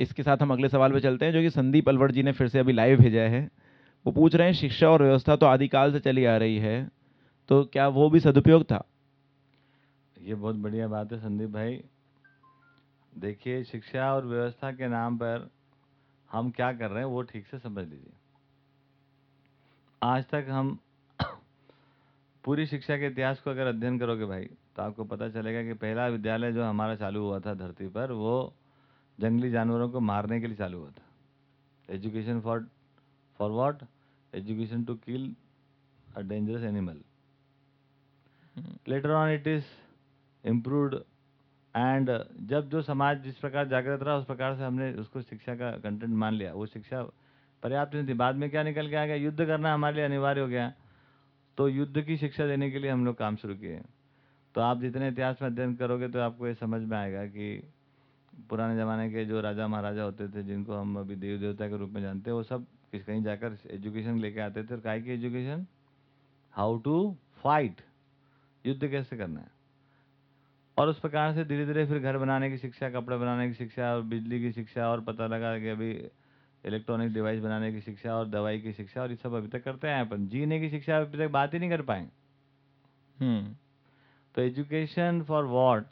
इसके साथ हम अगले सवाल पे चलते हैं, जो कि संदीप अलवर जी ने फिर से अभी लाइव भेजा है। वो पूछ रहे हैं, शिक्षा और व्यवस्था तो आदिकाल से चली आ रही है तो क्या वो भी सदुपयोग था? ये बहुत बढ़िया बात है संदीप भाई। देखिए, शिक्षा और व्यवस्था के नाम पर हम क्या कर रहे हैं, वो ठीक से समझ लीजिए। आज तक हम पूरी शिक्षा के इतिहास को अगर अध्ययन करोगे भाई तो आपको पता चलेगा कि पहला विद्यालय जो हमारा चालू हुआ था धरती पर, वो जंगली जानवरों को मारने के लिए चालू हुआ था। Education for for what education to kill a dangerous animal later on it is improved and जब जो समाज जिस प्रकार जागृत रहा, उस प्रकार से हमने उसको शिक्षा का कंटेंट मान लिया। वो शिक्षा पर्याप्त नहीं थी। बाद में क्या निकल के आ गया? युद्ध करना हमारे लिए अनिवार्य हो गया। तो युद्ध की शिक्षा देने के लिए हम लोग काम शुरू किए। तो आप जितने इतिहास में अध्ययन करोगे तो आपको ये समझ में आएगा कि पुराने ज़माने के जो राजा महाराजा होते थे जिनको हम अभी देव देवता के रूप में जानते हैं वो सब किस कहीं जाकर एजुकेशन लेके आते थे। और काय की एजुकेशन हाउ टू फाइट युद्ध कैसे करना है? और उस प्रकार से धीरे धीरे फिर घर बनाने की शिक्षा कपड़े बनाने की शिक्षा और बिजली की शिक्षा और पता लगा कि अभी इलेक्ट्रॉनिक डिवाइस बनाने की शिक्षा और दवाई की शिक्षा और ये सब अभी तक करते हैं। अपन जीने की शिक्षा अभी तक बात ही नहीं कर पाए। हम्म। तो education for what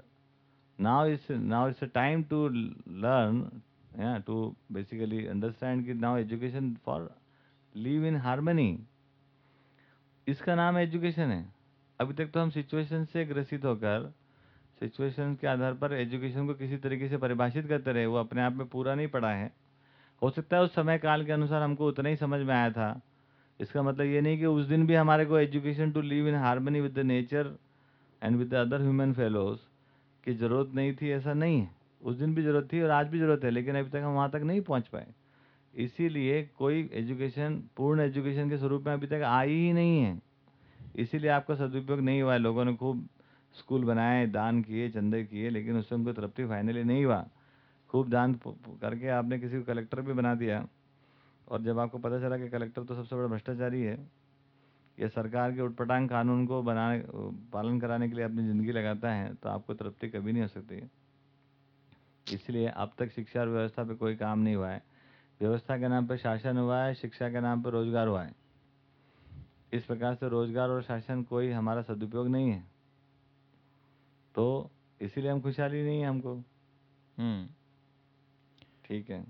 now is, now it's a time to learn, yeah, to basically understand कि now education for live in harmony. इसका नाम एजुकेशन है। अभी तक तो हम सिचुएशन से ग्रसित होकर सिचुएशन के आधार पर एजुकेशन को किसी तरीके से परिभाषित करते रहे, वो अपने आप में पूरा नहीं पड़ा है। हो सकता है उस समय काल के अनुसार हमको उतना ही समझ में आया था। इसका मतलब ये नहीं कि उस दिन भी हमारे को education to live in harmony with the nature and with the other human fellows की ज़रूरत नहीं थी, ऐसा नहीं है। उस दिन भी ज़रूरत थी और आज भी ज़रूरत है, लेकिन अभी तक हम वहाँ तक नहीं पहुँच पाए। इसीलिए कोई एजुकेशन, पूर्ण एजुकेशन के स्वरूप में अभी तक आई ही नहीं है। इसीलिए आपका सदुपयोग नहीं हुआ है। लोगों ने खूब स्कूल बनाए, दान किए, चंदे किए, लेकिन उससे उनको तृप्ति फाइनली नहीं हुआ। खूब दान करके आपने किसी को कलेक्टर भी बना दिया। और जब आपको पता चला कि कलेक्टर तो सबसे बड़ा भ्रष्टाचारी है ये सरकार के उटपटांग कानून को बनाने पालन कराने के लिए अपनी ज़िंदगी लगाता है तो आपको तृप्ति कभी नहीं हो सकती। इसलिए अब तक शिक्षा और व्यवस्था पे कोई काम नहीं हुआ है। व्यवस्था के नाम पर शासन हुआ है शिक्षा के नाम पर रोज़गार हुआ है। इस प्रकार से रोज़गार और शासन कोई हमारा सदुपयोग नहीं है। तो इसीलिए हम खुशहाली नहीं है हमको। हम्म। ठीक है।